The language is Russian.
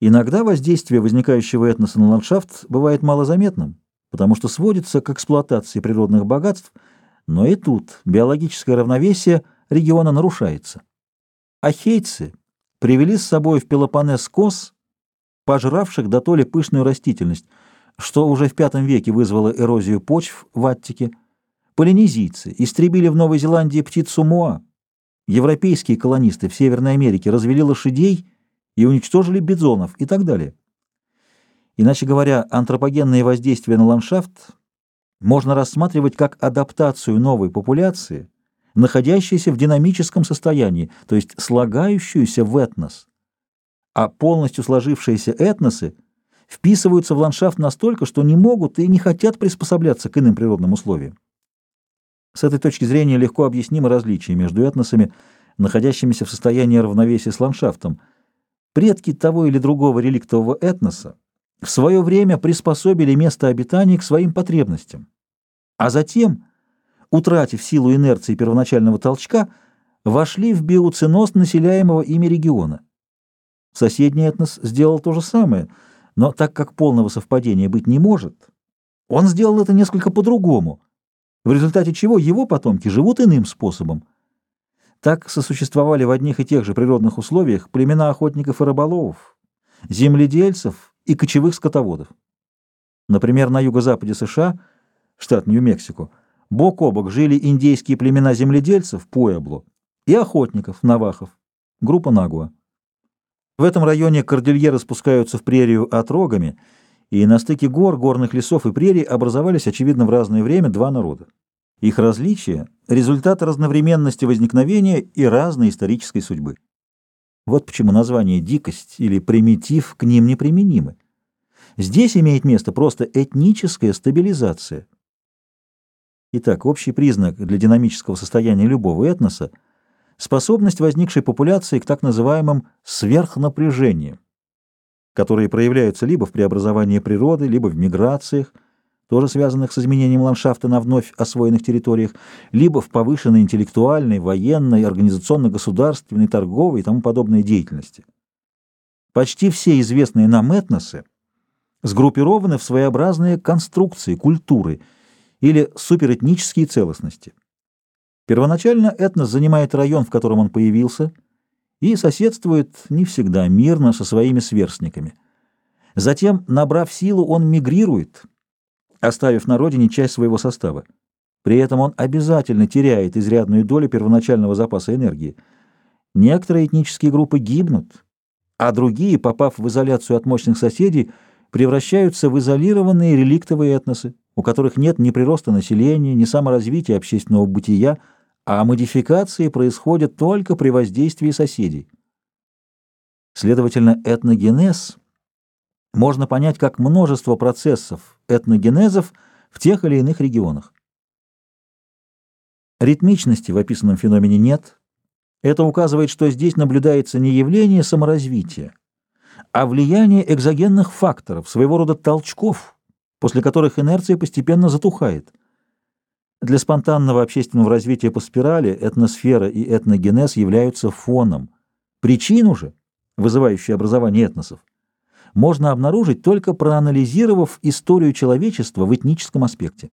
Иногда воздействие возникающего этноса на ландшафт бывает малозаметным, потому что сводится к эксплуатации природных богатств, но и тут биологическое равновесие региона нарушается. Ахейцы привели с собой в Пелопоннес коз, пожравших до толи пышную растительность, что уже в V веке вызвало эрозию почв в Аттике. Полинезийцы истребили в Новой Зеландии птицу Моа. Европейские колонисты в Северной Америке развели лошадей и уничтожили бизонов и так далее. Иначе говоря, антропогенное воздействие на ландшафт можно рассматривать как адаптацию новой популяции, находящейся в динамическом состоянии, то есть слагающуюся в этнос. А полностью сложившиеся этносы вписываются в ландшафт настолько, что не могут и не хотят приспосабляться к иным природным условиям. С этой точки зрения легко объяснимо различие между этносами, находящимися в состоянии равновесия с ландшафтом – Предки того или другого реликтового этноса в свое время приспособили место обитания к своим потребностям, а затем, утратив силу инерции первоначального толчка, вошли в биоценоз населяемого ими региона. Соседний этнос сделал то же самое, но так как полного совпадения быть не может, он сделал это несколько по-другому, в результате чего его потомки живут иным способом – так сосуществовали в одних и тех же природных условиях племена охотников и рыболовов, земледельцев и кочевых скотоводов. Например, на юго-западе США, штат Нью-Мексико, бок о бок жили индейские племена земледельцев, Пуэбло, и охотников, Навахов, группа Нагуа. В этом районе кордильеры спускаются в прерию отрогами, и на стыке гор, горных лесов и прерий образовались, очевидно, в разное время два народа. Их различия — результат разновременности возникновения и разной исторической судьбы. Вот почему название «дикость» или «примитив» к ним неприменимы. Здесь имеет место просто этническая стабилизация. Итак, общий признак для динамического состояния любого этноса — способность возникшей популяции к так называемым сверхнапряжениям, которые проявляются либо в преобразовании природы, либо в миграциях, тоже связанных с изменением ландшафта на вновь освоенных территориях, либо в повышенной интеллектуальной, военной, организационно-государственной, торговой и тому подобной деятельности. Почти все известные нам этносы сгруппированы в своеобразные конструкции, культуры или суперэтнические целостности. Первоначально этнос занимает район, в котором он появился, и соседствует не всегда мирно со своими сверстниками. Затем, набрав силу, он мигрирует – оставив на родине часть своего состава. При этом он обязательно теряет изрядную долю первоначального запаса энергии. Некоторые этнические группы гибнут, а другие, попав в изоляцию от мощных соседей, превращаются в изолированные реликтовые этносы, у которых нет ни прироста населения, ни саморазвития общественного бытия, а модификации происходят только при воздействии соседей. Следовательно, этногенез — можно понять как множество процессов этногенезов в тех или иных регионах. Ритмичности в описанном феномене нет. Это указывает, что здесь наблюдается не явление саморазвития, а влияние экзогенных факторов, своего рода толчков, после которых инерция постепенно затухает. Для спонтанного общественного развития по спирали этносфера и этногенез являются фоном. Причину же, вызывающую образование этносов, можно обнаружить только проанализировав историю человечества в этническом аспекте.